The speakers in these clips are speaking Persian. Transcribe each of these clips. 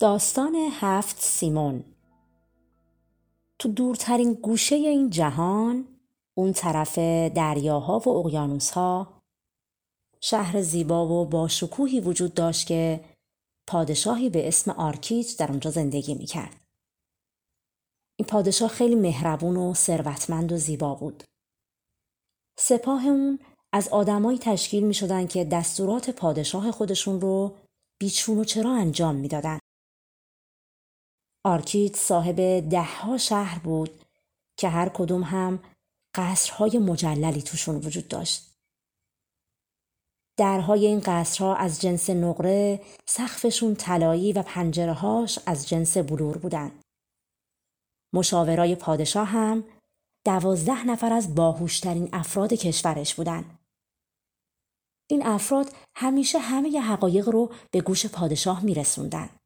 داستان هفت سیمون تو دورترین گوشه این جهان اون طرف دریاها و اقیانوسها شهر زیبا و با شکوهی وجود داشت که پادشاهی به اسم آرکیج در اونجا زندگی می‌کرد. این پادشاه خیلی مهربون و ثروتمند و زیبا بود. سپاه اون از آدمایی تشکیل می شدن که دستورات پادشاه خودشون رو بیچون و چرا انجام می‌دادند. آرکید صاحب دهها شهر بود که هر کدوم هم قصرهای مجللی توشون وجود داشت. درهای این قصرها از جنس نقره، سقفشون طلایی و پنجرهاش از جنس بلور بودن. مشاورای پادشاه هم دوازده نفر از باهوشترین افراد کشورش بودن. این افراد همیشه همه حقایق رو به گوش پادشاه میرسوندن.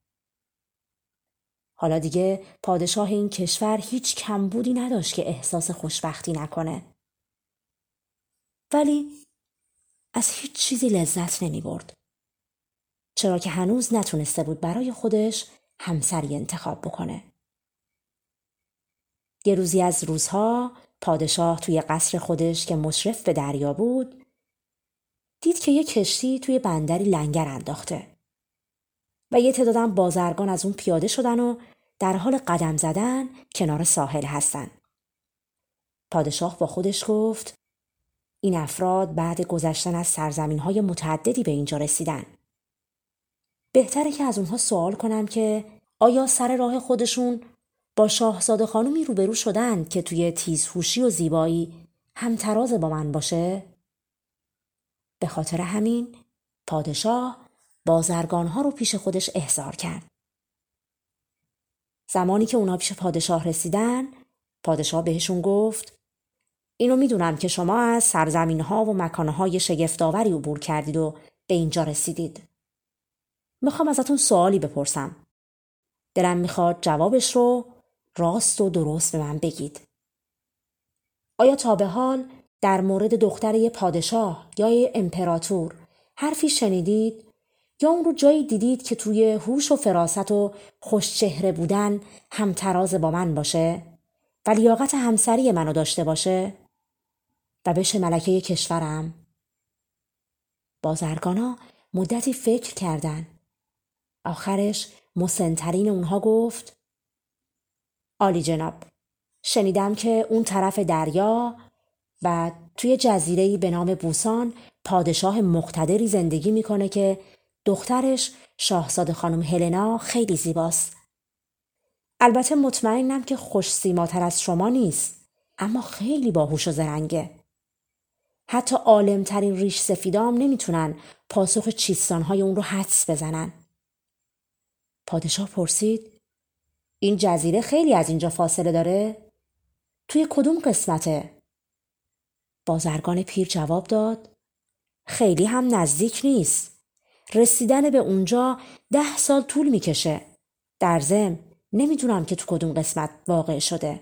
حالا دیگه پادشاه این کشور هیچ کمبودی نداشت که احساس خوشبختی نکنه. ولی از هیچ چیزی لذت نمی برد. چرا که هنوز نتونسته بود برای خودش همسری انتخاب بکنه. یه روزی از روزها پادشاه توی قصر خودش که مشرف به دریا بود دید که یه کشتی توی بندری لنگر انداخته و یه تعدادم بازرگان از اون پیاده شدن و در حال قدم زدن کنار ساحل هستن. پادشاه با خودش گفت این افراد بعد گذشتن از سرزمین های متعددی به اینجا رسیدن. بهتره که از اونها سوال کنم که آیا سر راه خودشون با شاهزاده خانومی روبرو شدن که توی تیزهوشی و زیبایی همتراز با من باشه؟ به خاطر همین پادشاه بازرگانها رو پیش خودش احضار کرد. زمانی که اونا پیش پادشاه رسیدن پادشاه بهشون گفت اینو می‌دونم که شما از سرزمین ها و مکان های شگفتآوری عبور کردید و به اینجا رسیدید. می‌خوام ازتون سوالی بپرسم. دلم می‌خواد جوابش رو راست و درست به من بگید. آیا تا به حال در مورد دختر یه پادشاه یا یه امپراتور حرفی شنیدید یا اون رو جایی دیدید که توی هوش و فراست و خوشچهره بودن همتراز با من باشه و لیاقت همسری منو داشته باشه و بشه ملکه کشورم؟ بازرگانا مدتی فکر کردن. آخرش مسنترین اونها گفت آلی جناب شنیدم که اون طرف دریا و توی جزیره‌ای به نام بوسان پادشاه مقتدری زندگی می‌کنه که دخترش شاهزاده خانم هلنا خیلی زیباست. البته مطمئنم که خوش سیماتر از شما نیست اما خیلی باهوش و زرنگه. حتی عالمترین ریش سفیدام نمی‌تونن پاسخ چیستانهای اون رو حدس بزنن. پادشاه پرسید این جزیره خیلی از اینجا فاصله داره؟ توی کدوم قسمته؟ بازرگان پیر جواب داد خیلی هم نزدیک نیست. رسیدن به اونجا ده سال طول می‌کشه. در زم نمی‌دونم که تو کدوم قسمت واقع شده.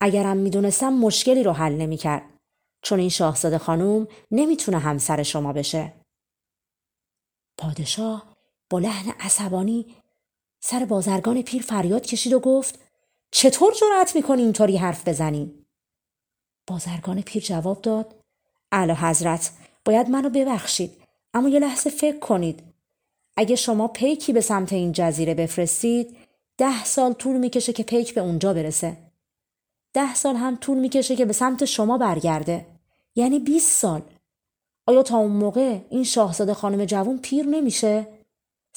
اگرم می‌دونستم مشکلی رو حل نمی‌کرد. چون این شاهزاده خانوم نمی‌تونه همسر شما بشه. پادشاه با لحن عصبانی سر بازرگان پیر فریاد کشید و گفت چطور جرأت می‌کنی اینطوری حرف بزنی؟ بازرگان پیر جواب داد اعلی حضرت باید منو ببخشید اما یه لحظه فکر کنید. اگه شما پیکی به سمت این جزیره بفرستید ده سال طول می‌کشه که پیک به اونجا برسه. ده سال هم طول می‌کشه که به سمت شما برگرده. یعنی 20 سال. آیا تا اون موقع این شاهزاده خانم جوون پیر نمیشه؟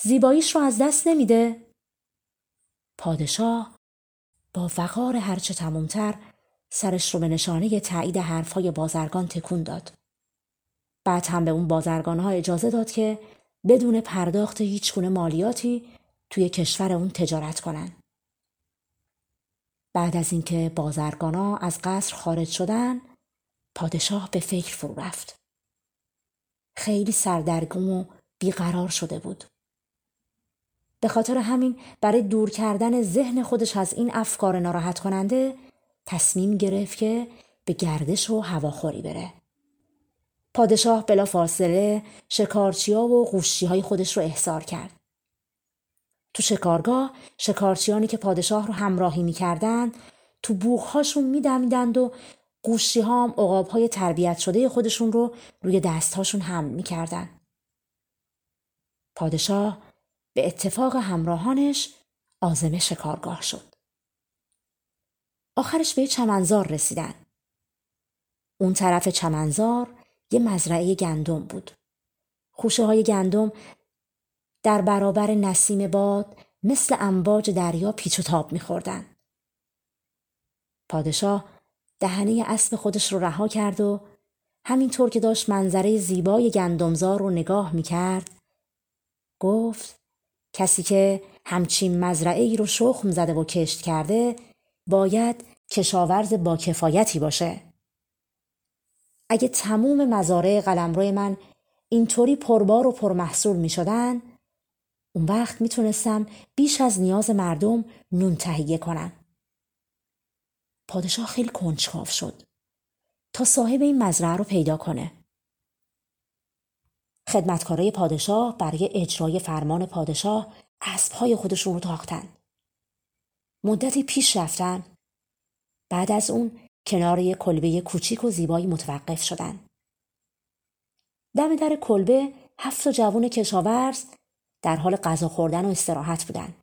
زیباییش رو از دست نمیده؟ پادشاه با وقار هرچه تمومتر سرش رو به نشانه تایید حرفهای بازرگان تکون داد. بعد هم به اون بازرگان ها اجازه داد که بدون پرداخت هیچ گونه مالیاتی توی کشور اون تجارت کنن. بعد از اینکه بازرگانا از قصر خارج شدن پادشاه به فکر فرو رفت. خیلی سردرگم و بیقرار شده بود. به خاطر همین برای دور کردن ذهن خودش از این افکار ناراحت کننده تصمیم گرفت که به گردش و هواخوری بره. پادشاه بلا فاصله شکارچیا و قوشی های خودش رو احضار کرد. تو شکارگاه شکارچیانی که پادشاه رو همراهی می‌کردند تو بوغهاشون میدمیدند و قوشی ها هم اقاب های تربیت شده خودشون رو روی دستهاشون حمل می‌کردن. پادشاه به اتفاق همراهانش آزم شکارگاه شد. آخرش به چمنزار رسیدن. اون طرف چمنزار یه مزرعه گندم بود. خوشه های گندم در برابر نسیم باد مثل امواج دریا پیچ و تاب میخوردن. پادشاه دهنه اسب خودش رو رها کرد و همینطور که داشت منظره زیبای گندمزار رو نگاه می‌کرد گفت کسی که همچین مزرعه ای رو شخم زده و کشت کرده باید کشاورز با کفایتی باشه. اگه تموم مزارع قلمرو من اینطوری پربار و پرمحصول می شدن اون وقت می‌تونستم بیش از نیاز مردم نون تهیه کنم. پادشاه خیلی کنجکاو شد تا صاحب این مزرعه رو پیدا کنه. خدمتکارای پادشاه برای اجرای فرمان پادشاه اسبهای خودشون رو تاختن. مدتی پیش رفتن. بعد از اون کنار یک کلبه کوچیک و زیبایی متوقف شدن. دم در کلبه هفت جوون کشاورز در حال غذا خوردن و استراحت بودن.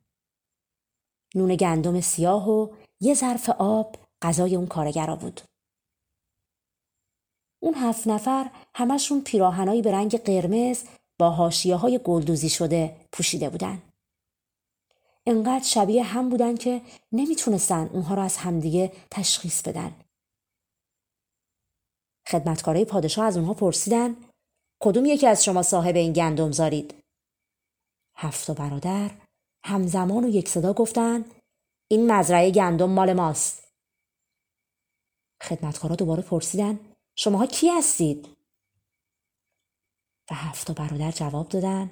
نون گندم سیاه و یه ظرف آب غذای اون کارگرا بود. اون هفت نفر همشون پیراهنایی به رنگ قرمز با هاشیه های گلدوزی شده پوشیده بودن. انقدر شبیه هم بودن که نمی‌تونستن اونها را از همدیگه تشخیص بدن. خدمتکارای پادشاه از اونها پرسیدن کدوم یکی از شما صاحب این گندم زارید؟ هفت و برادر همزمان و یک صدا گفتن این مزرعه گندم مال ماست. خدمتکارا دوباره پرسیدن شماها کی هستید؟ و هفت و برادر جواب دادن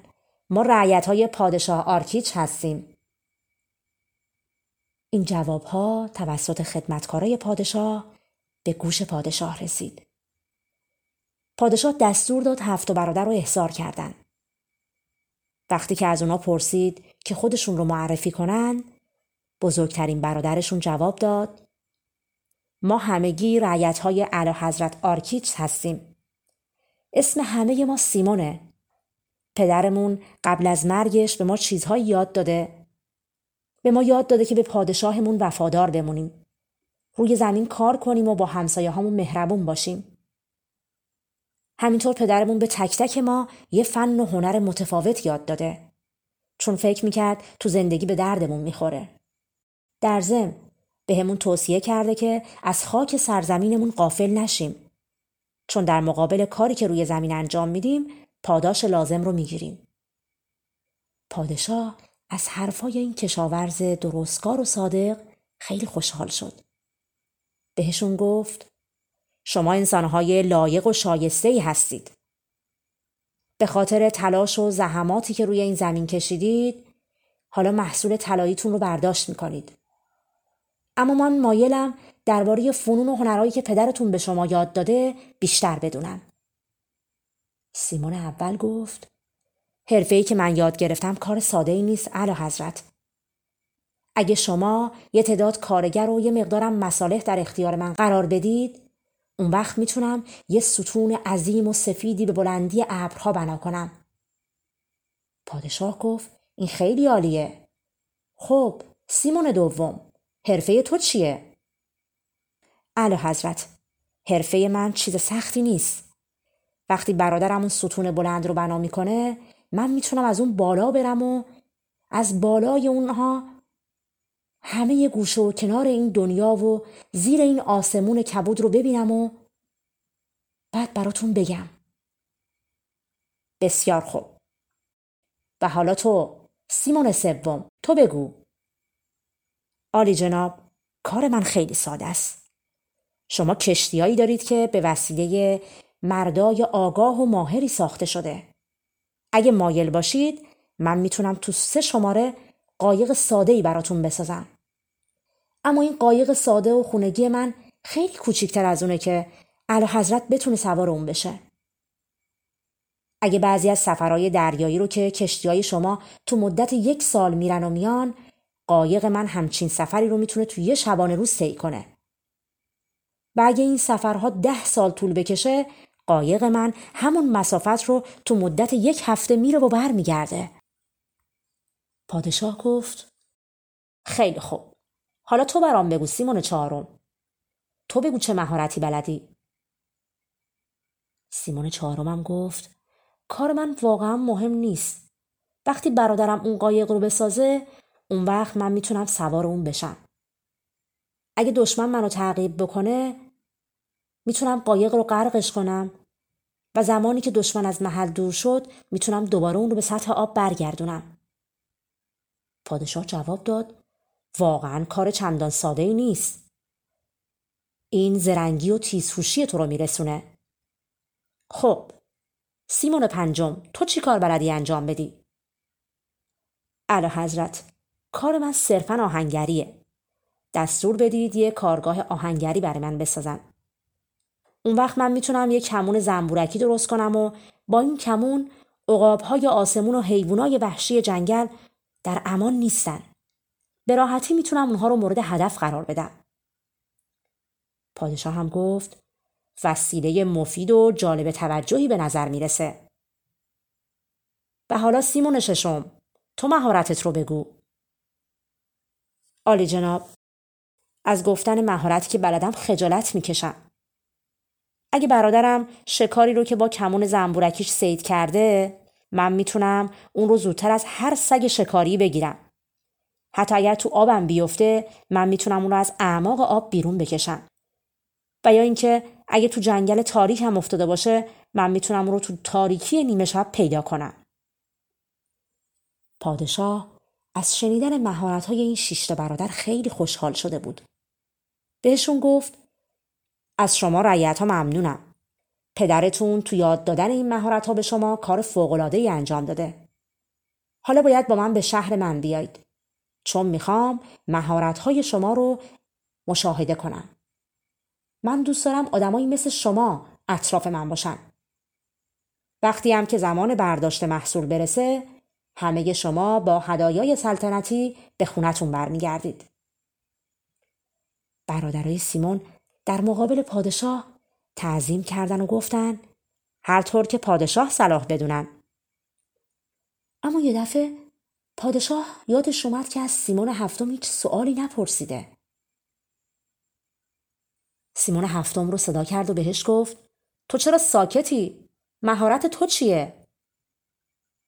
ما رعیت های پادشاه آرکیچ هستیم. این جواب ها توسط خدمتکارای پادشاه به گوش پادشاه رسید. پادشاه دستور داد هفت و برادر رو احضار کردند. وقتی که از اونا پرسید که خودشون رو معرفی کنن بزرگترین برادرشون جواب داد ما همگی رعیت های علا حضرت آرکیچ هستیم. اسم همه ما سیمونه. پدرمون قبل از مرگش به ما چیزهایی یاد داده. به ما یاد داده که به پادشاهمون وفادار بمونیم. روی زمین کار کنیم و با همسایه همون مهربون باشیم. همینطور پدرمون به تک تک ما یه فن و هنر متفاوت یاد داده. چون فکر می‌کرد تو زندگی به دردمون می‌خوره. در ضمن بهمون توصیه کرده که از خاک سرزمینمون قافل نشیم. چون در مقابل کاری که روی زمین انجام میدیم پاداش لازم رو می‌گیریم. پادشاه از حرفای این کشاورز درستکار و صادق خیلی خوشحال شد. بهشون گفت شما انسانهای لایق و شایسته ای هستید. به خاطر تلاش و زحماتی که روی این زمین کشیدید حالا محصول طلاییتون رو برداشت می‌کنید. اما من مایلم درباره فنون و هنرهایی که پدرتون به شما یاد داده بیشتر بدونم. سیمون اول گفت حرفه‌ای که من یاد گرفتم کار ساده ای نیست اعلی حضرت. اگه شما یه تعداد کارگر و یه مقدارم مصالح در اختیار من قرار بدید اون وقت می‌تونم یه ستون عظیم و سفیدی به بلندی ابرها بنا کنم. پادشاه گفت این خیلی عالیه. خب سیمون دوم حرفه تو چیه؟ اعلی حضرت حرفه من چیز سختی نیست. وقتی برادرم اون ستون بلند رو بنا می‌کنه من می‌تونم از اون بالا برم و از بالای اونها همه گوشه و کنار این دنیا و زیر این آسمون کبود رو ببینم و بعد براتون بگم. بسیار خوب. و حالا تو سیمون سوم تو بگو. آلی جناب کار من خیلی ساده است. شما کشتیایی دارید که به وسیله مردای آگاه و ماهری ساخته شده. اگه مایل باشید من می‌تونم تو سه شماره قایق ساده ای براتون بسازم. اما این قایق ساده و خونگی من خیلی کوچیکتر از اونه که اعلی حضرت بتونه سوار اون بشه. اگه بعضی از سفرهای دریایی رو که کشتی شما تو مدت یک سال میرن و میان قایق من همچین سفری رو می‌تونه تو یه شبانه روز طی کنه. و اگه این سفرها ده سال طول بکشه قایق من همون مسافت رو تو مدت یک هفته میره و برمیگرده. پادشاه گفت خیلی خوب. حالا تو برام بگو سیمون چهارم. تو بگو چه مهارتی بلدی. سیمون چهارمم گفت کار من واقعا مهم نیست. وقتی برادرم اون قایق رو بسازه اون وقت من می‌تونم سوار اون بشم. اگه دشمن منو تعقیب بکنه می‌تونم قایق رو غرقش کنم و زمانی که دشمن از محل دور شد می‌تونم دوباره اون رو به سطح آب برگردونم. پادشاه جواب داد واقعا کار چندان ساده ای نیست. این زرنگی و تیزهوشی تو رو میرسونه. خب سیمون پنجم تو چی کار بلدی انجام بدی؟ اعلی حضرت کار من صرفا آهنگریه. دستور بدید یه کارگاه آهنگری برای من بسازن. اون وقت من می‌تونم یه کمون زنبورکی درست کنم و با این کمون عقابهای آسمون و حیوانای وحشی جنگل در امان نیستن. به راحتی می‌تونم اونها رو مورد هدف قرار بدم پادشاه هم گفت وسیله مفید و جالب توجهی به نظر می‌رسه. و حالا سیمون ششم تو مهارتت رو بگو. آلی جناب از گفتن مهارتی که بلدم خجالت می‌کشم. اگه برادرم شکاری رو که با کمون زنبورکیش سید کرده من می‌تونم اون رو زودتر از هر سگ شکاری بگیرم. حتی اگر تو آبم بیفته من می‌تونم اون رو از اعماق آب بیرون بکشم. و یا اینکه اگه تو جنگل تاریک هم افتاده باشه من می‌تونم رو تو تاریکی نیمه شب پیدا کنم. پادشاه از شنیدن مهارت های این شیشت برادر خیلی خوشحال شده بود. بهشون گفت از شما رعیت ها ممنونم. پدرتون تو یاد دادن این مهارت ها به شما کار فوقلاده ای انجام داده. حالا باید با من به شهر من بیایید. چون می‌خوام مهارت های شما رو مشاهده کنم. من دوست دارم آدمایی مثل شما اطراف من باشن. وقتی هم که زمان برداشت محصول برسه همه شما با هدایای سلطنتی به خونتون برمیگردید. برادرای سیمون در مقابل پادشاه تعظیم کردن و گفتن هر طور که پادشاه صلاح بدونن. اما یه دفعه پادشاه یادش اومد که از سیمون هفتم هیچ سوالی نپرسیده. سیمون هفتم رو صدا کرد و بهش گفت تو چرا ساکتی؟ مهارت تو چیه؟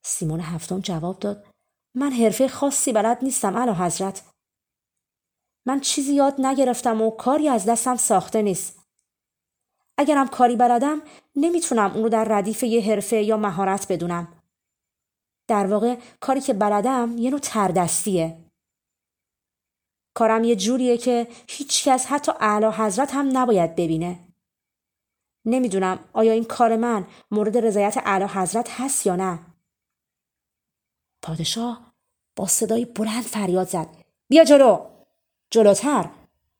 سیمون هفتم جواب داد من حرفه خاصی بلد نیستم علا حضرت. من چیزی یاد نگرفتم و کاری از دستم ساخته نیست. اگرم کاری بلدم نمی‌تونم اون رو در ردیف یه حرفه یا مهارت بدونم. در واقع کاری که بلدم یه نوع تردستیه. کارم یه جوریه که هیچ کس حتی اعلی حضرت هم نباید ببینه. نمی‌دونم آیا این کار من مورد رضایت اعلی حضرت هست یا نه. پادشاه با صدای بلند فریاد زد. بیا جلو. جلوتر.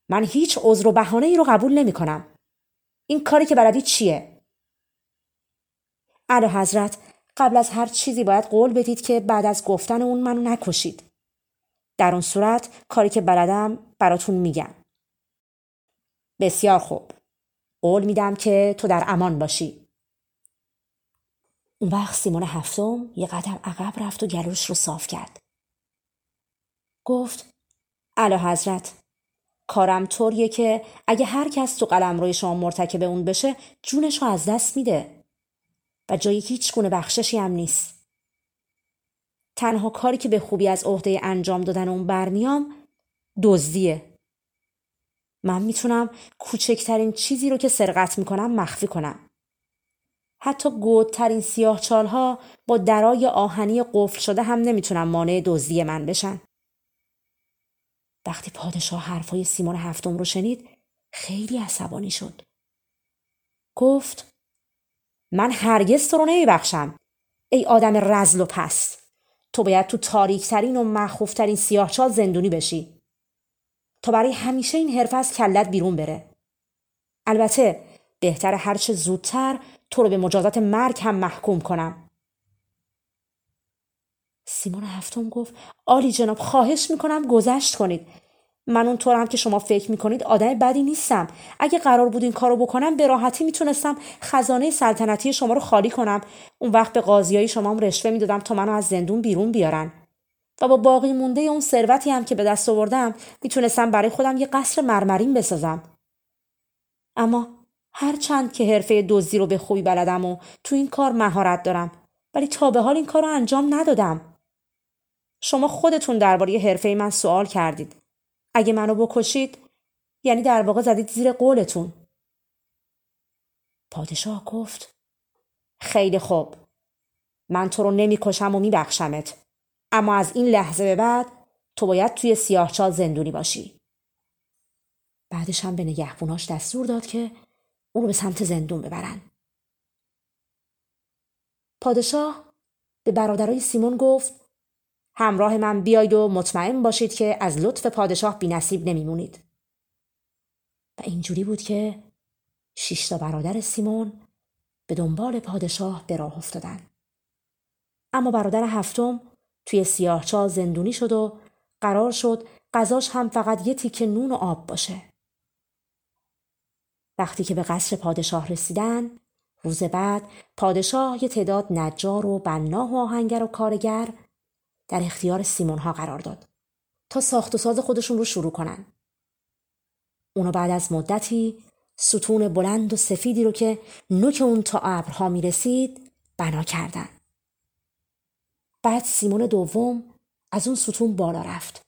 من هیچ عذر و بهانه ای رو قبول نمی کنم. این کاری که بلدی چیه؟ اعلی حضرت قبل از هر چیزی باید قول بدید که بعد از گفتن اون منو نکشید. در اون صورت کاری که بلدم براتون میگم. بسیار خوب. قول میدم که تو در امان باشی. اون وقت سیمون هفتم یه قدم عقب رفت و گلوش رو صاف کرد. گفت علا حضرت کارم طوریه که اگه هر کس تو قلم روی شما مرتکب اون بشه جونش رو از دست میده و جایی هیچ گونه بخششی هم نیست. تنها کاری که به خوبی از عهده انجام دادن اون برمیام دزدیه من می‌تونم کوچکترین چیزی رو که سرقت می‌کنم مخفی کنم حتی گودترین سیاه چالها با درای آهنی قفل شده هم نمی‌تونن مانع دزدی من بشن. وقتی پادشاه حرفای سیمون هفتم رو شنید خیلی عصبانی شد. گفت من هرگز تو رو نمیبخشم. ای آدم رزل و پست. تو باید تو تاریکترین و مخوفترین سیاهچال زندونی بشی. تا برای همیشه این حرف از کلت بیرون بره. البته بهتر هرچه زودتر تو رو به مجازات مرگ هم محکوم کنم سیمون هفتم گفت آلی جناب خواهش می‌کنم گذشت کنید من اونطورم که شما فکر می‌کنید آدم بدی نیستم. اگه قرار بود این کارو بکنم به راحتی می‌تونستم خزانه سلطنتی شما رو خالی کنم. اون وقت به قاضیای شما هم رشوه می‌دادم تا منو از زندون بیرون بیارن. و با باقی مونده اون ثروتی هم که به دست آوردم می‌تونستم برای خودم یه قصر مرمرین بسازم. اما هرچند که حرفه دزدی رو به خوبی بلدم و تو این کار مهارت دارم ولی تا به حال این کار رو انجام ندادم. شما خودتون درباره حرفه من سوال کردید. اگه منو بکشید یعنی در واقع زدید زیر قولتون. پادشاه گفت خیلی خوب. من تو رو نمی‌کشم و میبخشمت. اما از این لحظه به بعد تو باید توی سیاهچال زندونی باشی. بعدش هم به نگهبوناش دستور داد که اونو به سمت زندون ببرن. پادشاه به برادرای سیمون گفت همراه من بیاید و مطمئن باشید که از لطف پادشاه بی نصیب نمیمونید. و اینجوری بود که شش تا برادر سیمون به دنبال پادشاه به راه افتادن. اما برادر هفتم توی سیاهچال زندونی شد و قرار شد غذاش هم فقط یه تیکه نون و آب باشه. وقتی که به قصر پادشاه رسیدن روز بعد پادشاه یه تعداد نجار و بناه و آهنگر و کارگر در اختیار سیمون ها قرار داد تا ساخت و ساز خودشون رو شروع کنن. اونو بعد از مدتی ستون بلند و سفیدی رو که نوک اون تا ابرها می رسید بنا کردن. بعد سیمون دوم از اون ستون بالا رفت.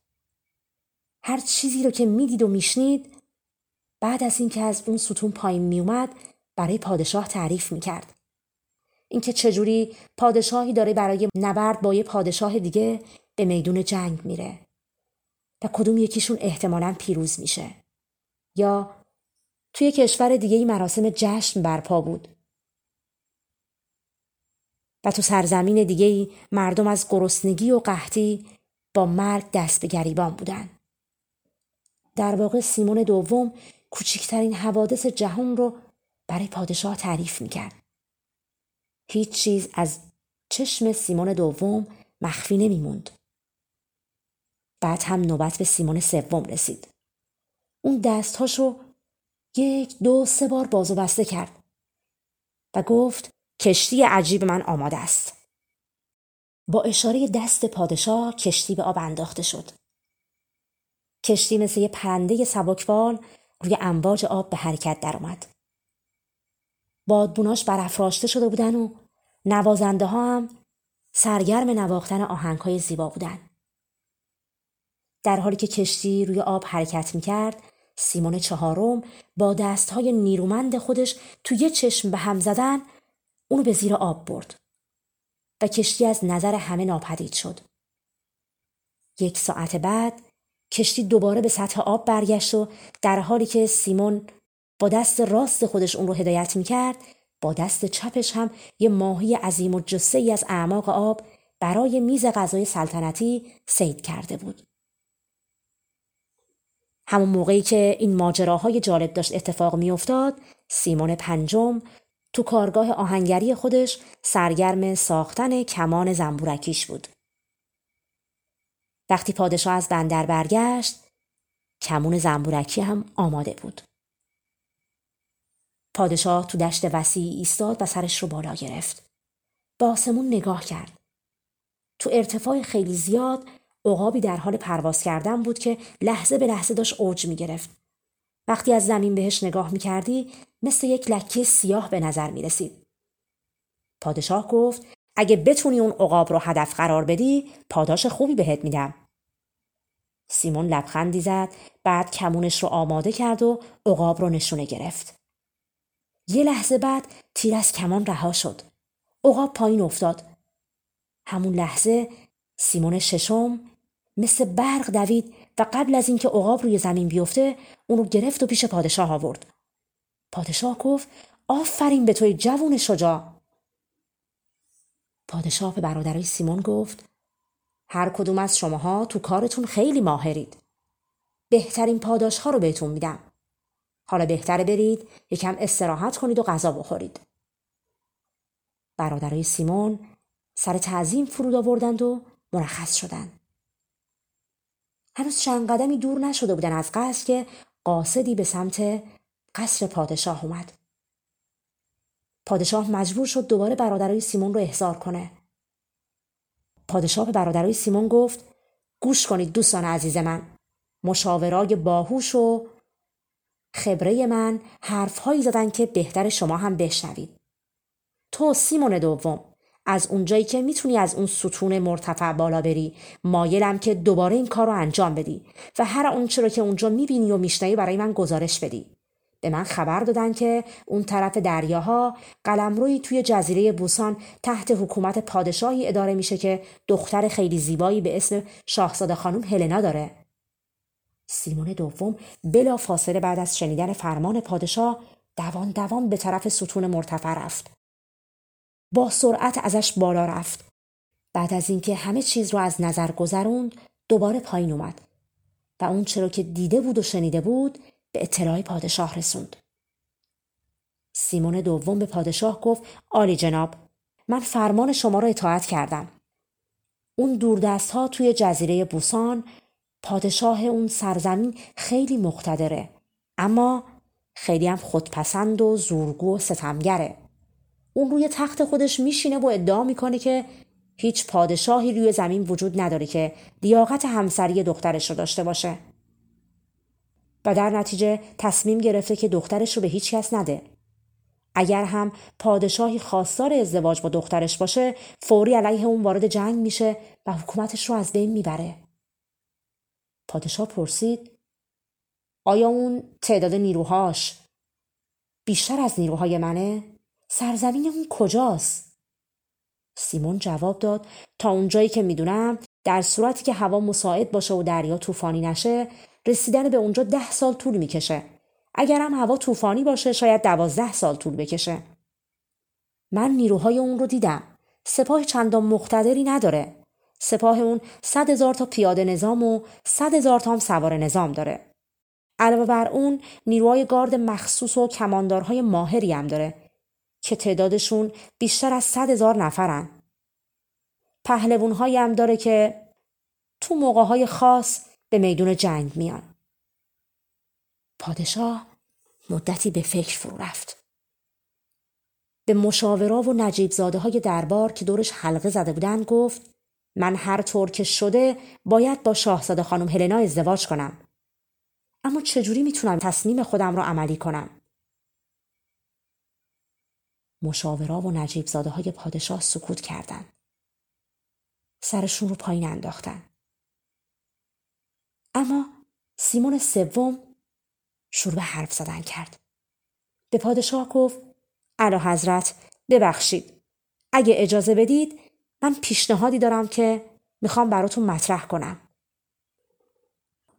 هر چیزی رو که می‌دید و میشنید بعد از اینکه از اون ستون پایین میومد برای پادشاه تعریف می‌کرد. اینکه چجوری پادشاهی داره برای نبرد با یه پادشاه دیگه به میدون جنگ میره. و کدوم یکیشون احتمالا پیروز میشه. یا توی کشور دیگه ای مراسم جشن برپا بود. و تو سرزمین دیگه ای مردم از گرسنگی و قحطی با مرگ دست به گریبان بودن. در واقع سیمون دوم کوچکترین حوادث جهان رو برای پادشاه تعریف می‌کرد. هیچ چیز از چشم سیمون دوم مخفی نمیموند. بعد هم نوبت به سیمون سوم رسید. اون دستهاشو یک دو سه بار باز و بسته کرد و گفت کشتی عجیب من آماده است. با اشاره دست پادشاه کشتی به آب انداخته شد. کشتی مثل یه پرنده سبکبال روی امواج آب به حرکت درآمد. بادبوناش برافراشته شده بودن و نوازنده ها هم سرگرم نواختن آهنگ های زیبا بودن. در حالی که کشتی روی آب حرکت می کرد، سیمون چهارم با دست های نیرومند خودش توی چشم به هم زدن اونو به زیر آب برد و کشتی از نظر همه ناپدید شد. یک ساعت بعد کشتی دوباره به سطح آب برگشت و در حالی که سیمون با دست راست خودش اون رو هدایت می‌کرد با دست چپش هم یه ماهی عظیم و جسه ای از اعماق آب برای میز غذای سلطنتی سید کرده بود. همون موقعی که این ماجراهای جالب داشت اتفاق میافتاد سیمون پنجم تو کارگاه آهنگری خودش سرگرم ساختن کمان زنبورکیش بود. وقتی پادشاه از بندر برگشت کمون زنبورکی هم آماده بود. پادشاه تو دشت وسیع ایستاد و سرش رو بالا گرفت. به آسمون نگاه کرد. تو ارتفاع خیلی زیاد عقابی در حال پرواز کردن بود که لحظه به لحظه داشت اوج می گرفت. وقتی از زمین بهش نگاه می کردی مثل یک لکه سیاه به نظر می رسید. پادشاه گفت اگه بتونی اون عقاب رو هدف قرار بدی پاداش خوبی بهت میدم سیمون لبخندی زد بعد کمونش رو آماده کرد و عقاب رو نشونه گرفت یه لحظه بعد تیر از کمان رها شد. عقاب پایین افتاد. همون لحظه سیمون ششم مثل برق دوید و قبل از اینکه عقاب روی زمین بیفته اون رو گرفت و پیش پادشاه آورد. پادشاه گفت آفرین به توی جوون شجاع. پادشاه به برادرای سیمون گفت هر کدوم از شماها تو کارتون خیلی ماهرید. بهترین پاداش ها رو بهتون میدم. حالا بهتره برید یکم استراحت کنید و غذا بخورید. برادرای سیمون سر تعظیم فرود آوردند و مرخص شدند. هنوز چند قدمی دور نشده بودن از قصر که قاصدی به سمت قصر پادشاه اومد. پادشاه مجبور شد دوباره برادرای سیمون رو احضار کنه. پادشاه به برادرای سیمون گفت گوش کنید دوستان عزیز من مشاورای باهوش و خبره من حرفهایی زدن که بهتر شما هم بشنوید. تو سیمون دوم از اونجایی که می‌تونی از اون ستون مرتفع بالا بری مایلم که دوباره این کار رو انجام بدی و هر اونچه رو که اونجا می‌بینی و میشنوی برای من گزارش بدی. به من خبر دادن که اون طرف دریاها قلمروی توی جزیره بوسان تحت حکومت پادشاهی اداره میشه که دختر خیلی زیبایی به اسم شاهزاده خانم هلنا داره. سیمون دوم بلا فاصله بعد از شنیدن فرمان پادشاه دوان دوان به طرف ستون مرتفع رفت. با سرعت ازش بالا رفت. بعد از اینکه همه چیز رو از نظر گذروند دوباره پایین اومد. و اون چرا که دیده بود و شنیده بود به اطلاع پادشاه رسوند. سیمون دوم به پادشاه گفت آلی جناب من فرمان شما را اطاعت کردم. اون دوردست ها توی جزیره بوسان پادشاه اون سرزمین خیلی مقتدره. اما خیلی هم خودپسند و زورگو و ستمگره. اون روی تخت خودش میشینه و ادعا می‌کنه که هیچ پادشاهی روی زمین وجود نداره که لیاقت همسری دخترش رو داشته باشه. و در نتیجه تصمیم گرفته که دخترش رو به هیچ کس نده. اگر هم پادشاهی خواستار ازدواج با دخترش باشه فوری علیه اون وارد جنگ میشه و حکومتش رو از بین می‌بره. پادشاه پرسید آیا اون تعداد نیروهاش بیشتر از نیروهای منه؟ سرزمین اون کجاست؟ سیمون جواب داد تا اونجایی که می‌دونم در صورتی که هوا مساعد باشه و دریا طوفانی نشه رسیدن به اونجا ده سال طول می‌کشه اگر هم هوا طوفانی باشه شاید دوازده سال طول بکشه من نیروهای اون رو دیدم سپاه چندان مقتدری نداره سپاه اون صد هزار تا پیاده نظام و صد هزار تا هم سوار نظام داره علاوه بر اون نیروهای گارد مخصوص و کماندارهای ماهری هم داره که تعدادشون بیشتر از صد هزار نفرن. پهلوونهایی هم داره که تو موقعهای خاص به میدون جنگ میان. پادشاه مدتی به فکر فرو رفت. به مشاورا و نجیب زاده های دربار که دورش حلقه زده بودن گفت من هر طور که شده باید با شاهزاده خانم هلنا ازدواج کنم. اما چجوری می‌تونم تصمیم خودم رو عملی کنم؟ مشاورا و نجیب زاده های پادشاه سکوت کردند. سرشون رو پایین انداختن. اما سیمون سوم شروع به حرف زدن کرد. به پادشاه گفت علا حضرت ببخشید. اگه اجازه بدید من پیشنهادی دارم که می‌خوام براتون مطرح کنم.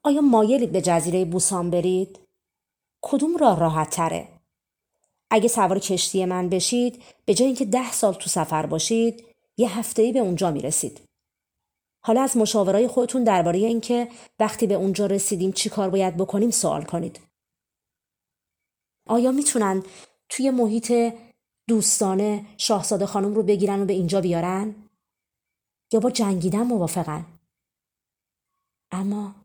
آیا مایلید به جزیره بوسان برید؟ کدوم راه راحت تره؟ اگه سوار کشتی من بشید به جای اینکه ده سال تو سفر باشید یه هفته ای به اونجا می‌رسید. حالا از مشاورای خودتون درباره اینکه وقتی به اونجا رسیدیم چی کار باید بکنیم سوال کنید. آیا می‌تونن توی محیط دوستانه شاهزاده خانم رو بگیرن و به اینجا بیارن؟ یا با جنگیدن موافقن؟ اما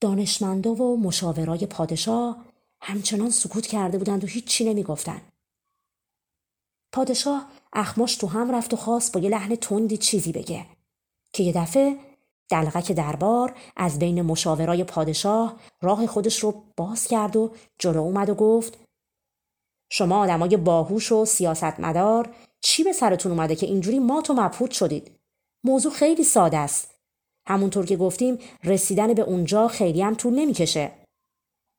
دانشمندا و مشاورای پادشاه همچنان سکوت کرده بودند و هیچی نمی‌گفتند. پادشاه اخماش تو هم رفت و خواست با یه لحن تندی چیزی بگه که یه دفعه دلغک دربار از بین مشاورای پادشاه راه خودش رو باز کرد و جلو اومد و گفت شما آدمای باهوش و سیاستمدار چی به سرتون اومده که اینجوری مات و مبهوت شدید موضوع خیلی ساده است همونطور که گفتیم رسیدن به اونجا خیلی هم طول نمی‌کشه.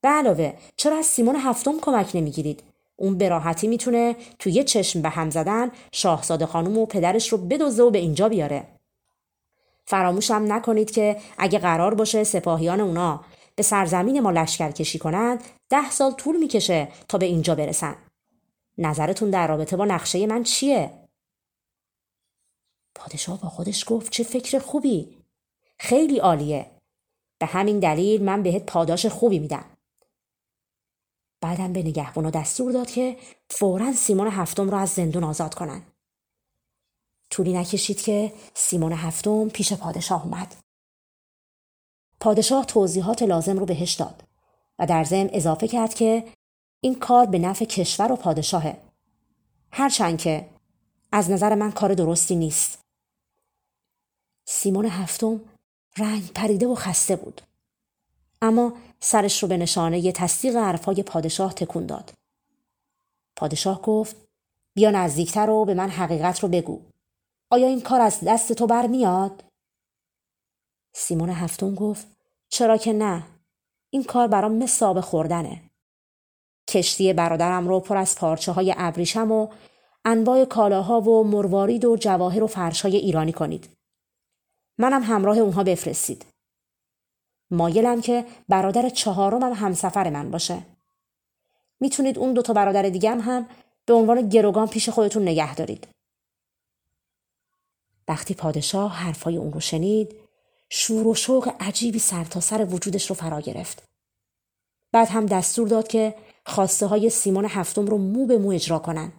به علاوه چرا از سیمون هفتم کمک نمی‌گیرید؟ اون به راحتی می‌تونه توی یه چشم به هم زدن شاهزاده خانم و پدرش رو بدوزه و به اینجا بیاره. فراموش هم نکنید که اگه قرار باشه سپاهیان اونا به سرزمین ما لشکر کشی کنند ده سال طول می‌کشه تا به اینجا برسن. نظرتون در رابطه با نقشه من چیه؟ پادشاه با خودش گفت چه فکر خوبی. خیلی عالیه. به همین دلیل من بهت پاداش خوبی میدم. بعدم به نگهبانا دستور داد که فورا سیمون هفتم را از زندون آزاد کنن. طولی نکشید که سیمون هفتم پیش پادشاه اومد. پادشاه توضیحات لازم رو بهش داد و در ضمن اضافه کرد که این کار به نفع کشور و پادشاهه. هرچند که از نظر من کار درستی نیست. سیمون هفتم رنگ پریده و خسته بود. اما سرش رو به نشانه تصدیق حرفهای پادشاه تکون داد. پادشاه گفت بیا نزدیکتر و به من حقیقت رو بگو. آیا این کار از دست تو برمیاد؟ سیمون هفتم گفت چرا که نه؟ این کار برام مثل آب خوردنه. کشتی برادرم رو پر از پارچه های ابریشم و انواع کالاها و مروارید و جواهر و فرشهای ایرانی کنید. منم همراه اونها بفرستید. مایلم که برادر چهارم هم همسفر من باشه. می‌تونید اون دوتا برادر دیگم هم به عنوان گروگان پیش خودتون نگه دارید. وقتی پادشاه حرفای اون رو شنید شور و شوق عجیبی سرتاسر سر وجودش رو فرا گرفت. بعد هم دستور داد که خواسته های سیمان هفتم رو مو به مو اجرا کنن.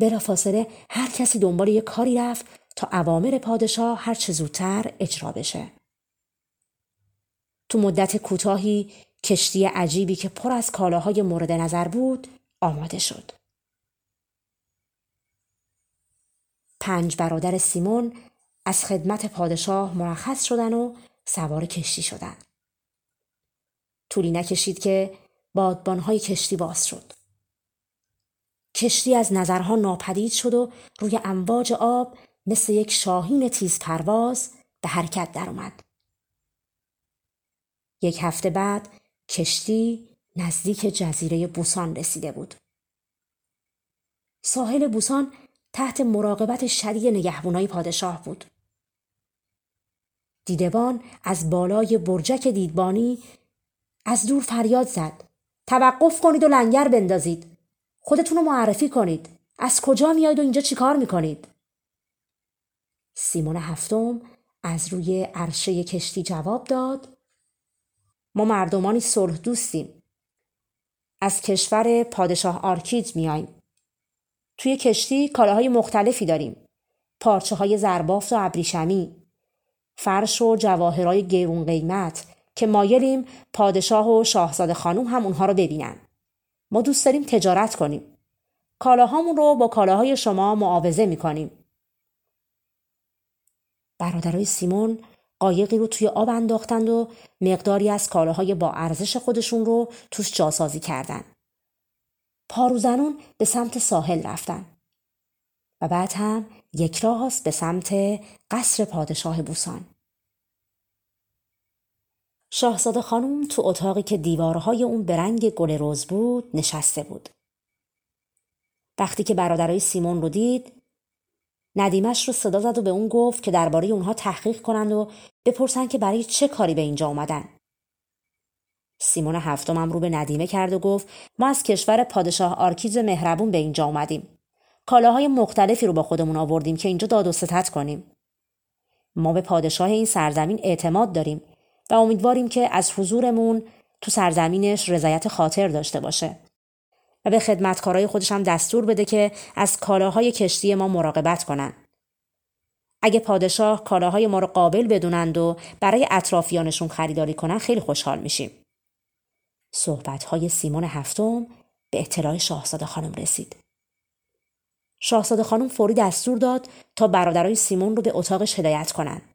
فاصله هر کسی دنبال یه کاری رفت تا اوامر پادشاه هر چه زودتر اجرا بشه. تو مدت کوتاهی کشتی عجیبی که پر از کالاهای مورد نظر بود آماده شد. پنج برادر سیمون از خدمت پادشاه مرخص شدن و سوار کشتی شدن. طولی نکشید که بادبانهای کشتی باز شد. کشتی از نظرها ناپدید شد و روی امواج آب مثل یک شاهین تیز پرواز به حرکت درآمد. یک هفته بعد کشتی نزدیک جزیره بوسان رسیده بود. ساحل بوسان تحت مراقبت شدید نگهبونای پادشاه بود. دیدبان از بالای برجک دیدبانی از دور فریاد زد. توقف کنید و لنگر بندازید. خودتون رو معرفی کنید. از کجا میاید و اینجا چیکار می‌کنید؟ سیمون هفتم از روی عرشه کشتی جواب داد ما مردمانی صلح دوستیم. از کشور پادشاه آرکید میاییم. توی کشتی کالاهای مختلفی داریم. پارچه های زربافت و ابریشمی. فرش و جواهرای گرون قیمت که مایلیم پادشاه و شاهزاده خانوم هم اونها رو ببینن. ما دوست داریم تجارت کنیم. کالاهامون رو با کالاهای شما معاوضه می‌کنیم. برادرای سیمون قایقی رو توی آب انداختند و مقداری از کالاهای با ارزش خودشون رو توش جاسازی کردن. پاروزنون به سمت ساحل رفتن و بعد هم یک راست به سمت قصر پادشاه بوسان. شاهزاده خانم تو اتاقی که دیوارهای اون به رنگ گل روز بود نشسته بود. وقتی که برادرای سیمون رو دید ندیمش رو صدا زد و به اون گفت که درباره اونها تحقیق کنند و بپرسن که برای چه کاری به اینجا اومدن. سیمون هفتم رو به ندیمه کرد و گفت ما از کشور پادشاه آرکیز مهربون به اینجا اومدیم. کالاهای مختلفی رو با خودمون آوردیم که اینجا داد و ستد کنیم. ما به پادشاه این سرزمین اعتماد داریم و امیدواریم که از حضورمون تو سرزمینش رضایت خاطر داشته باشه. و به خدمتکارای خودش هم دستور بده که از کالاهای کشتی ما مراقبت کنن. اگه پادشاه کالاهای ما رو قابل بدونند و برای اطرافیانشون خریداری کنن خیلی خوشحال میشیم. صحبتهای سیمون هفتم به اطلاع شاهزاده خانم رسید. شاهزاده خانم فوری دستور داد تا برادرای سیمون رو به اتاقش هدایت کنند.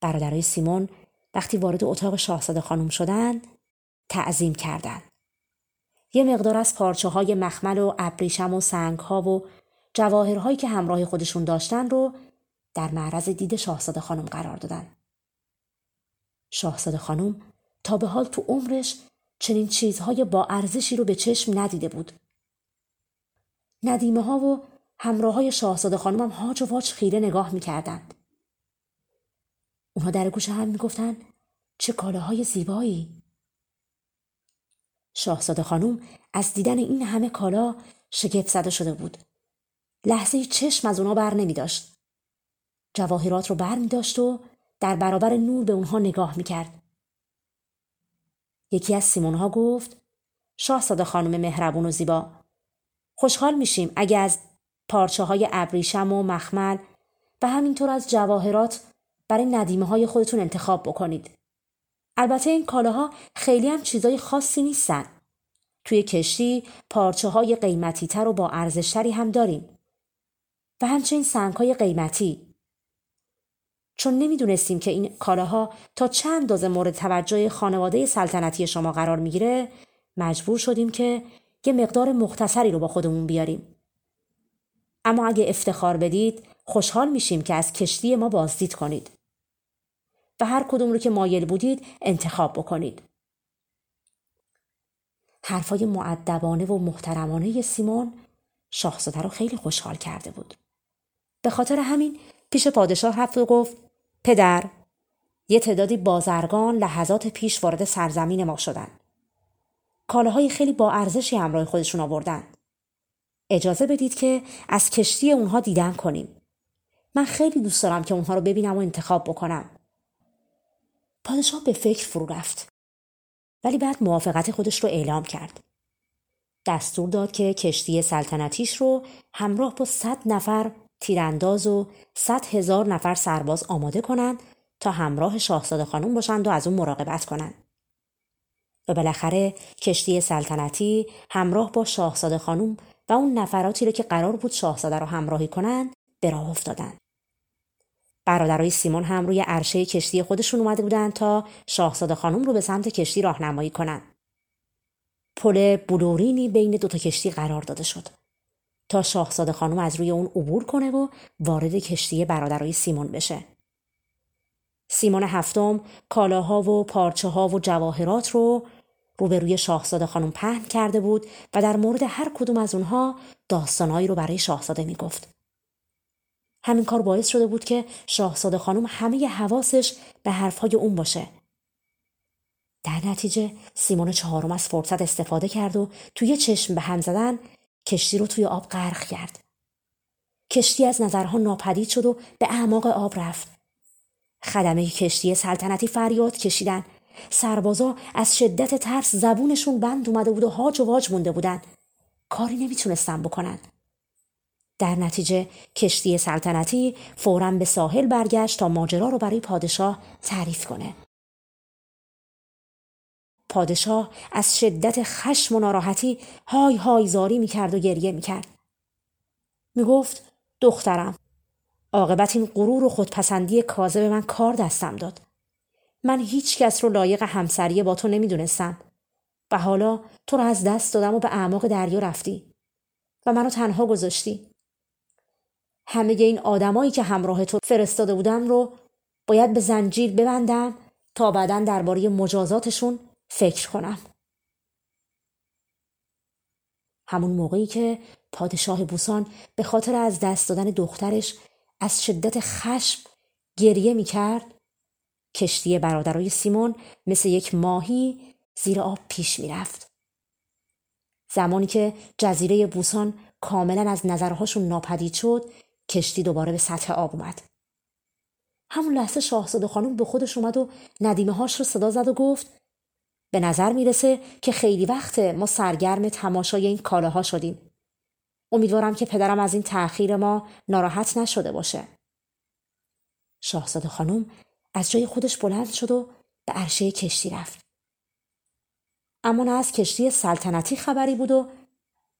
برادرای سیمون وقتی وارد اتاق شاهزاده خانم شدند تعظیم کردند. یه مقدار از پارچه های مخمل و ابریشم و سنگ ها و جواهرهایی که همراه خودشون داشتن رو در معرض دید شاهزاده خانم قرار دادن. شاهزاده خانم تا به حال تو عمرش چنین چیزهای با ارزشی رو به چشم ندیده بود. ندیمه ها و همراه های شاهزاده خانم هم هاج و واج خیره نگاه می‌کردند. اونها در گوش هم می‌گفتن چه کالاهای زیبایی. شاهزاده خانم از دیدن این همه کالا شگفت زده شده بود. لحظه چشم از اونا بر نمی داشت. جواهرات رو بر می داشت و در برابر نور به اونها نگاه می کرد. یکی از سیمونها گفت شاهزاده خانم مهربون و زیبا خوشحال میشیم اگه از پارچه های ابریشم و مخمل و همینطور از جواهرات برای ندیمه های خودتون انتخاب بکنید. البته این کالاها خیلی هم چیزای خاصی نیستن. توی کشتی پارچه های قیمتی تر و با ارزشتری هم داریم. و همچنین سنگ های قیمتی. چون نمی‌دونستیم که این کالاها تا چند اندازه مورد توجه خانواده سلطنتی شما قرار می‌گیره مجبور شدیم که یه مقدار مختصری رو با خودمون بیاریم. اما اگه افتخار بدید خوشحال میشیم که از کشتی ما بازدید کنید. و هر کدوم رو که مایل بودید انتخاب بکنید. حرفای معدبانه و محترمانه سیمون شاهزاده رو خیلی خوشحال کرده بود. به خاطر همین پیش پادشاه رفت و گفت پدر یه تعدادی بازرگان لحظات پیش وارد سرزمین ما شدن. کالاهای خیلی با ارزشی همراه خودشون آوردن. اجازه بدید که از کشتی اونها دیدن کنیم. من خیلی دوست دارم که اونها رو ببینم و انتخاب بکنم. پادشاه به فکر فرو رفت. ولی بعد موافقت خودش رو اعلام کرد. دستور داد که کشتی سلطنتیش رو همراه با صد نفر تیرانداز و صد هزار نفر سرباز آماده کنند تا همراه شاهزاده خانم باشند و از اون مراقبت کنند. و بالاخره کشتی سلطنتی همراه با شاهزاده خانم و اون نفراتی رو که قرار بود شاهزاده رو همراهی کنند به راه افتادند. برادرای سیمون هم روی عرشه کشتی خودشون اومده بودند تا شاهزاده خانم رو به سمت کشتی راهنمایی کنند. پل بلورینی بین دوتا کشتی قرار داده شد تا شاهزاده خانم از روی اون عبور کنه و وارد کشتی برادرای سیمون بشه. سیمون هفتم کالاها و پارچه ها و جواهرات رو روبروی شاهزاده خانم پهن کرده بود و در مورد هر کدوم از اونها داستانهایی رو برای شاهزاده می‌گفت. همین کار باعث شده بود که شاهزاده خانم همه حواسش به حرفهای اون باشه. در نتیجه سیمون چهارم از فرصت استفاده کرد و توی چشم به هم زدن کشتی رو توی آب غرق کرد. کشتی از نظرها ناپدید شد و به اعماق آب رفت. خدمه کشتی سلطنتی فریاد کشیدن. سربازا از شدت ترس زبونشون بند اومده بود و هاج و واج مونده بودن. کاری نمی‌تونستن بکنن. در نتیجه کشتی سلطنتی فورا به ساحل برگشت تا ماجرا رو برای پادشاه تعریف کنه. پادشاه از شدت خشم و ناراحتی های های زاری می‌کرد و گریه می‌کرد. می‌گفت دخترم عاقبت این غرور و خودپسندی کازه به من کار دستم داد. من هیچ کس رو لایق همسریه با تو نمی‌دونستم و حالا تو رو از دست دادم و به اعماق دریا رفتی و منو تنها گذاشتی. همه این آدمایی که همراه تو فرستاده بودم رو باید به زنجیر ببندم تا بعدا درباره مجازاتشون فکر کنم. همون موقعی که پادشاه بوسان به خاطر از دست دادن دخترش از شدت خشم گریه می کرد کشتی برادرای سیمون مثل یک ماهی زیر آب پیش می رفت. زمانی که جزیره بوسان کاملا از نظرهاشون ناپدید شد کشتی دوباره به سطح آب اومد. همون لحظه شاهزاده خانم به خودش اومد و ندیمه هاش رو صدا زد و گفت به نظر می‌رسه که خیلی وقت ما سرگرم تماشای این کالاها شدیم. امیدوارم که پدرم از این تأخیر ما ناراحت نشده باشه. شاهزاده خانم از جای خودش بلند شد و به عرشه کشتی رفت. اما نه از کشتی سلطنتی خبری بود و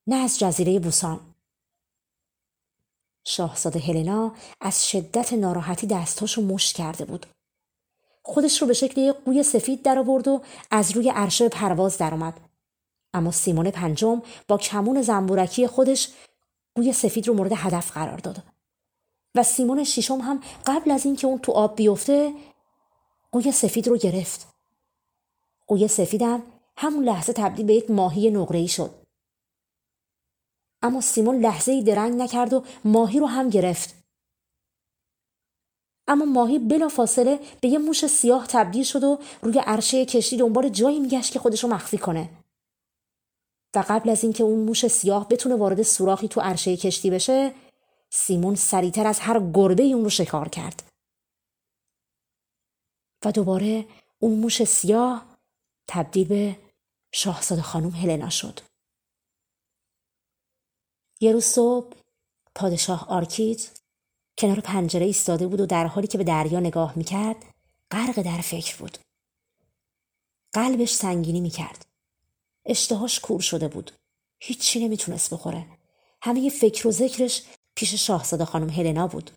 نه از جزیره بوسان. شاهزاده هلنا از شدت ناراحتی دستاشو مشت کرده بود. خودش رو به شکل یک قوی سفید در آورد و از روی عرشه پرواز درآمد. اما سیمون پنجم با کمون زنبورکی خودش قوی سفید رو مورد هدف قرار داد. و سیمون شیشم هم قبل از اینکه اون تو آب بیفته قوی سفید رو گرفت قوی سفیدم همون لحظه تبدیل به یک ماهی نقره‌ای شد اما سیمون لحظه ای درنگ نکرد و ماهی رو هم گرفت. اما ماهی بلا فاصله به یه موش سیاه تبدیل شد و روی عرشه کشتی دنبال جایی میگشت که خودش رو مخفی کنه. و قبل از اینکه اون موش سیاه بتونه وارد سوراخی تو عرشه کشتی بشه سیمون سریعتر از هر گربه اون رو شکار کرد. و دوباره اون موش سیاه تبدیل به شاهزاده خانم هلنا شد. یه روز صبح پادشاه آرکید کنار پنجره ایستاده بود و در حالی که به دریا نگاه می‌کرد غرق در فکر بود. قلبش سنگینی می‌کرد. اشتهاش کور شده بود. هیچی نمی‌تونست بخوره. همه فکر و ذکرش پیش شاهزاده خانم هلنا بود.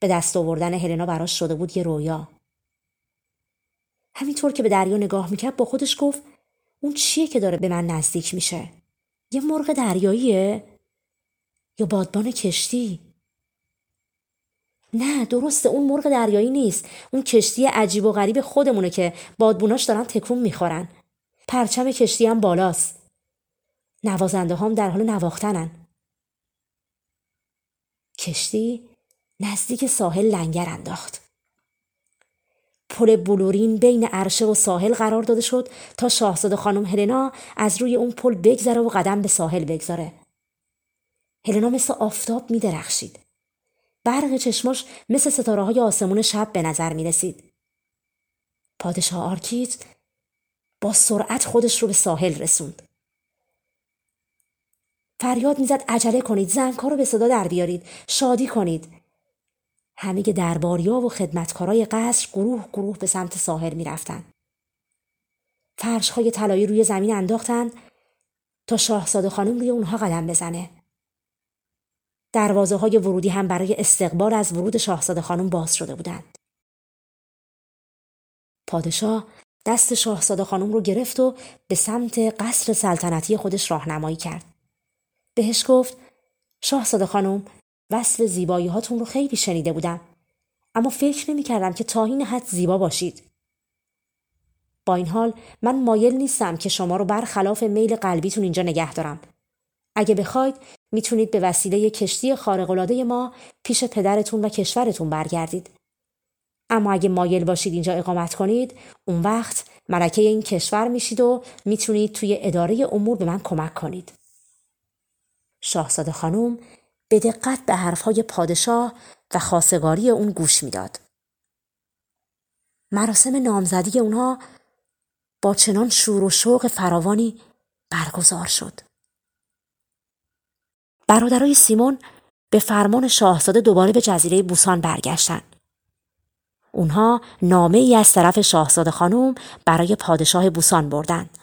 به دست آوردن هلنا براش شده بود یه رویا. همینطور که به دریا نگاه می‌کرد با خودش گفت اون چیه که داره به من نزدیک میشه؟ یه مرغ دریاییه؟ یا بادبان کشتی؟ نه درسته اون مرغ دریایی نیست. اون کشتی عجیب و غریب خودمونه که بادبوناش دارن تکون می‌خورن. پرچم کشتی هم بالاست. نوازنده هم در حال نواختنن. کشتی نزدیک ساحل لنگر انداخت. پل بلورین بین عرشه و ساحل قرار داده شد تا شاهزاده خانم هلنا از روی اون پل بگذره و قدم به ساحل بگذاره. هلنا مثل آفتاب می درخشید. برق چشماش مثل ستاره های آسمون شب به نظر می رسید. پادشاه آرکید با سرعت خودش رو به ساحل رسوند. فریاد می‌زد عجله کنید زنگها رو به صدا در بیارید شادی کنید همه درباریا و خدمتکارای قصر گروه گروه به سمت ساحل می‌رفتند. فرش های طلایی روی زمین انداختند تا شاهزاده خانم روی اونها قدم بزنه. دروازه های ورودی هم برای استقبال از ورود شاهزاده خانم باز شده بودند. پادشاه دست شاهزاده خانم رو گرفت و به سمت قصر سلطنتی خودش راهنمایی کرد. بهش گفت شاهزاده خانم وصف زیبایی هاتون رو خیلی شنیده بودم اما فکر نمی کردم که تا این حد زیبا باشید. با این حال من مایل نیستم که شما رو برخلاف میل قلبیتون اینجا نگه دارم. اگه بخواید می‌تونید به وسیله کشتی خارق‌العاده ما پیش پدرتون و کشورتون برگردید. اما اگه مایل باشید اینجا اقامت کنید اون وقت ملکه این کشور میشید و می‌تونید توی اداره امور به من کمک کنید. شاهزاده خانم به دقت به حرفهای پادشاه و خاصگاری اون گوش می‌داد. مراسم نامزدی اونها با چنان شور و شوق فراوانی برگزار شد. برادرای سیمون به فرمان شاهزاده دوباره به جزیره بوسان برگشتند. اونها نامه ای از طرف شاهزاده خانم برای پادشاه بوسان بردند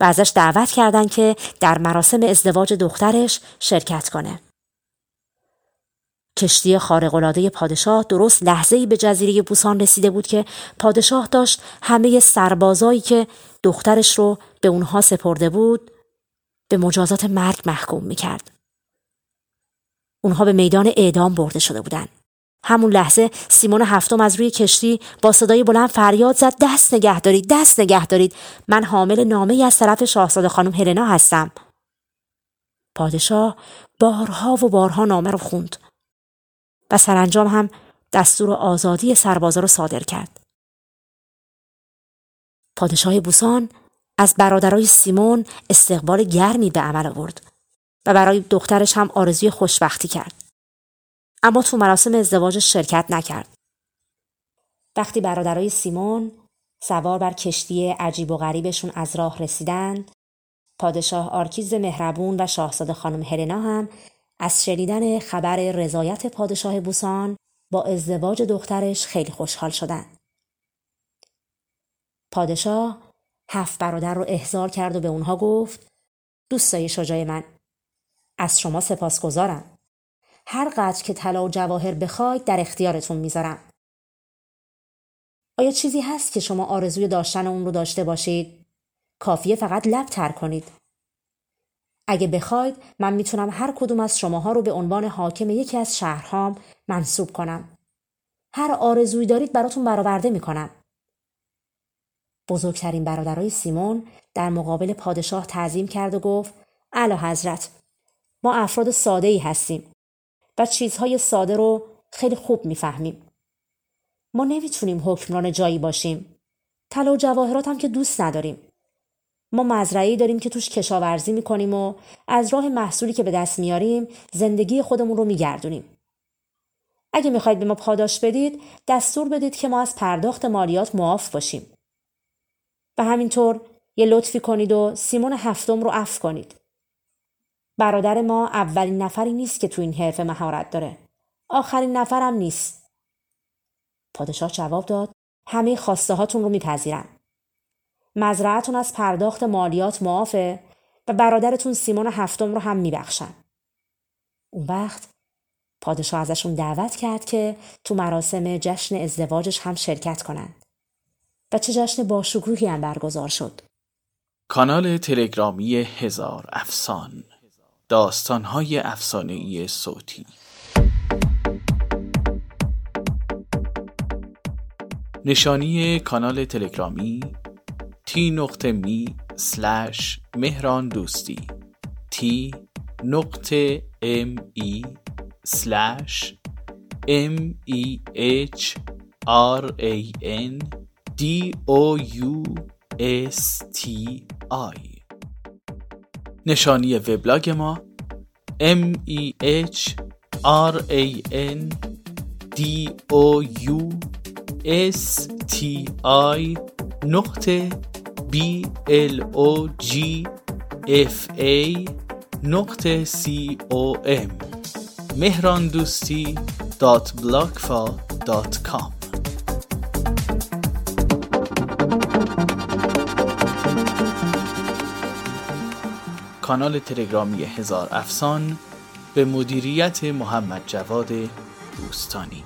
و ازش دعوت کردند که در مراسم ازدواج دخترش شرکت کنه. کشتی خارق‌العاده پادشاه درست لحظه‌ای به جزیره بوسان رسیده بود که پادشاه داشت همه سربازایی که دخترش رو به اونها سپرده بود به مجازات مرگ محکوم می‌کرد. اونها به میدان اعدام برده شده بودند. همون لحظه سیمون هفتم از روی کشتی با صدای بلند فریاد زد دست نگه دارید دست نگه دارید من حامل نامه از طرف شاهزاده خانم هلنا هستم پادشاه بارها و بارها نامه رو خوند و سرانجام هم دستور آزادی سربازا را صادر کرد. پادشاه بوسان از برادرای سیمون استقبال گرمی به عمل آورد و برای دخترش هم آرزوی خوشبختی کرد. اما تو مراسم ازدواجش شرکت نکرد. وقتی برادرای سیمون سوار بر کشتی عجیب و غریبشون از راه رسیدند، پادشاه آرکیز مهربون و شاهزاده خانم هلنا هم از شنیدن خبر رضایت پادشاه بوسان با ازدواج دخترش خیلی خوشحال شدند. پادشاه هفت برادر رو احضار کرد و به اونها گفت دوستای شجاع من از شما سپاسگزارم. هر قدر که طلا و جواهر بخواید در اختیارتون می‌ذارم. آیا چیزی هست که شما آرزوی داشتن اون رو داشته باشید؟ کافیه فقط لب تر کنید. اگه بخواید من می‌تونم هر کدوم از شماها رو به عنوان حاکم یکی از شهرهام منصوب کنم. هر آرزویی دارید براتون برآورده می‌کنم. بزرگترین برادرای سیمون در مقابل پادشاه تعظیم کرد و گفت اعلی حضرت ما افراد ساده ای هستیم و چیزهای ساده رو خیلی خوب می‌فهمیم. ما نمی‌تونیم حکمران جایی باشیم. طلا و جواهرات هم که دوست نداریم. ما مزرعی داریم که توش کشاورزی می‌کنیم و از راه محصولی که به دست میاریم زندگی خودمون رو میگردونیم. اگه می‌خواید به ما پاداش بدید دستور بدید که ما از پرداخت مالیات معاف باشیم. و همینطور یه لطفی کنید و سیمون هفتم رو اف کنید. برادر ما اولین نفری نیست که تو این حرفه مهارت داره. آخرین نفرم نیست. پادشاه جواب داد همه خواسته هاتون رو میپذیرم. مزرعتون از پرداخت مالیات معافه و برادرتون سیمون هفتم رو هم میبخشن. اون وقت پادشاه ازشون دعوت کرد که تو مراسم جشن ازدواجش هم شرکت کنند. و چه جشن باشکوهی هم برگزار شد. کانال تلگرامی هزار افسان داستانهای افسانهای صوتی نشانی کانال تلگرامی تی نقطه می سلش مهران دوستی تی نقطه سلش نشانی وبلاگ ما m e h r a n d o u s t i. نقطه b l o g f a نقطه c o m مهران دوستی dot dot com کانال تلگرامی هزار افسان به مدیریت محمد جواد دوستانی